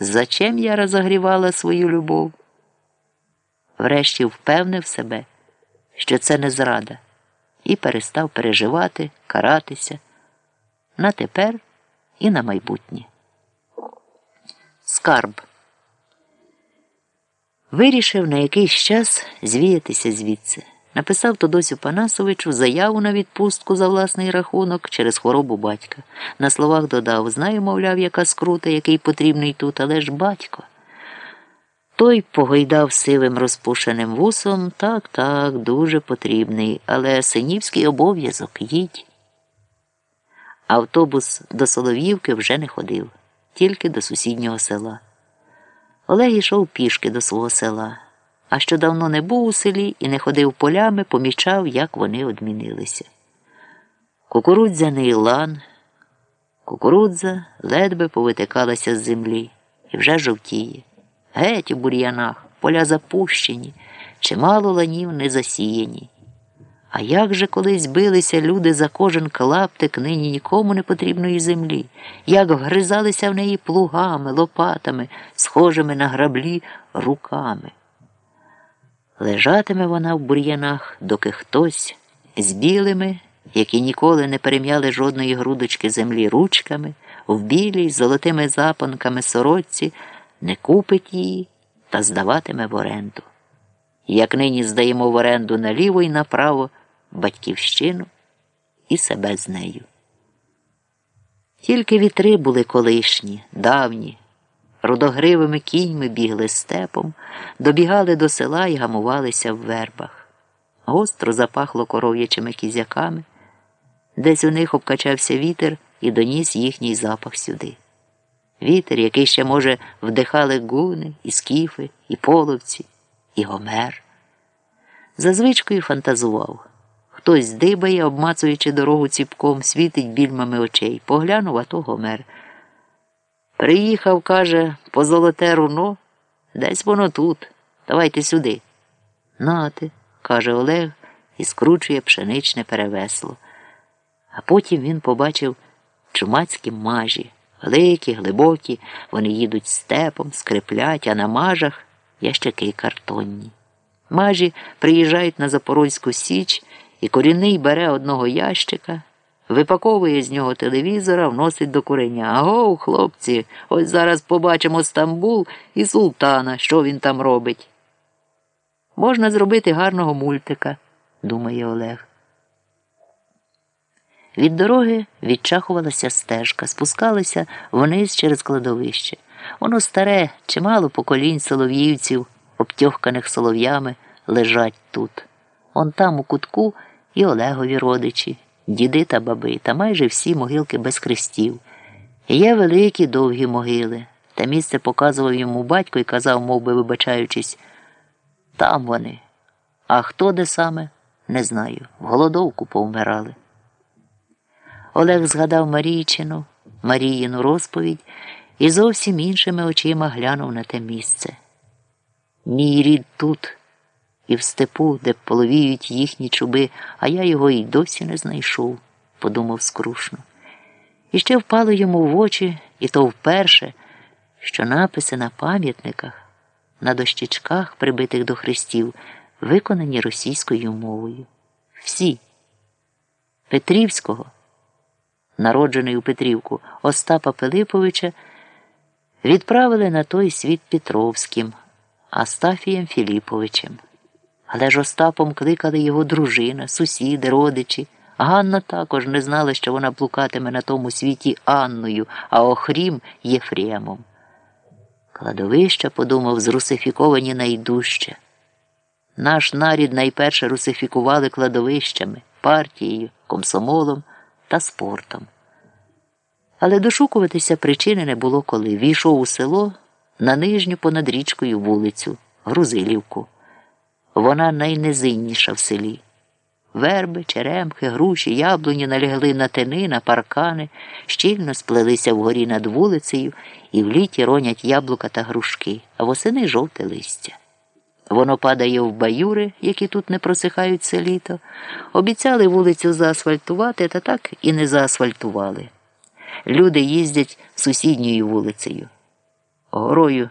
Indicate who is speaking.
Speaker 1: Зачем я розогрівала свою любов? Врешті впевнив себе, що це не зрада, і перестав переживати, каратися на тепер і на майбутнє. Скарб. Вирішив на якийсь час звіятися звідси. Написав Тодосю Панасовичу заяву на відпустку за власний рахунок через хворобу батька. На словах додав знаю, мовляв, яка скрута, який потрібний тут, але ж батько. Той погойдав сивим розпушеним вусом так, так, дуже потрібний, але синівський обов'язок їдь. Автобус до Солов'ївки вже не ходив, тільки до сусіднього села. Олег йшов пішки до свого села, а що давно не був у селі і не ходив полями, помічав, як вони одмінилися. Кукурудзяний лан, кукурудза ледве повитикалася з землі і вже жовтіє. Геть у бур'янах, поля запущені, чимало ланів не засіяні. А як же колись билися люди за кожен клаптик нині нікому не потрібної землі, як вгризалися в неї плугами, лопатами, схожими на граблі руками. Лежатиме вона в бур'янах, доки хтось з білими, які ніколи не перем'яли жодної грудочки землі ручками, в білій золотими запанками сорочці, не купить її та здаватиме в оренду. Як нині здаємо в оренду наліво і направо батьківщину і себе з нею. Тільки вітри були колишні, давні, рудогривими кіньми бігли степом, добігали до села і гамувалися в вербах. Гостро запахло коров'ячими кізяками, десь у них обкачався вітер і доніс їхній запах сюди. Вітер, який ще, може, вдихали гуни, і скіфи, і половці, і гомер. За звичкою фантазував. Хтось дибає, обмацуючи дорогу ціпком, світить більмами очей. Поглянув, а то гомер. Приїхав, каже, по золоте руно, десь воно тут. Давайте сюди. Нати, каже Олег і скручує пшеничне перевесло. А потім він побачив чумацькі мажі, великі, глибокі, вони їдуть степом, скриплять, а на мажах ящики картонні. Мажі приїжджають на Запорозьку Січ, і корінний бере одного ящика, випаковує з нього телевізора, вносить до куреня. Аго, хлопці, ось зараз побачимо Стамбул і султана, що він там робить. Можна зробити гарного мультика, думає Олег. Від дороги відчахувалася стежка, спускалися вниз через кладовище. Воно старе, чимало поколінь солов'ївців, обтьохканих солов'ями, лежать тут. Он там у кутку і Олегові родичі, діди та баби, та майже всі могилки без хрестів. Є великі довгі могили. Та місце показував йому батько і казав, мов би вибачаючись, там вони. А хто де саме, не знаю. В голодовку повмирали. Олег згадав Марійчину, Маріїну розповідь і зовсім іншими очима глянув на те місце. Мій рід тут і в степу, де половіють їхні чуби, а я його й досі не знайшов, подумав скрушно. І ще впало йому в очі, і то вперше, що написи на пам'ятниках, на дощечках, прибитих до хрестів, виконані російською мовою. Всі Петрівського, народжений у Петрівку, Остапа Пилиповича, відправили на той світ Петровським, Астафієм Філіповичем. Але ж Остапом кликали його дружина, сусіди, родичі. Ганна також не знала, що вона блукатиме на тому світі Анною, а Охрім Єфремом. Кладовища, подумав, зрусифіковані найдужче. Наш нарід найперше русифікували кладовищами, партією, комсомолом та спортом. Але дошукуватися причини не було коли. Війшов у село на нижню понад річкою вулицю, Грузилівку. Вона найнизинніша в селі. Верби, черемхи, груші, яблуні налягли на тини, на паркани, щільно сплелися вгорі над вулицею і в літі ронять яблука та грушки, а восени жовте листя. Воно падає в баюри, які тут не просихають це літо. Обіцяли вулицю заасфальтувати, та так і не заасфальтували. Люди їздять сусідньою вулицею. грою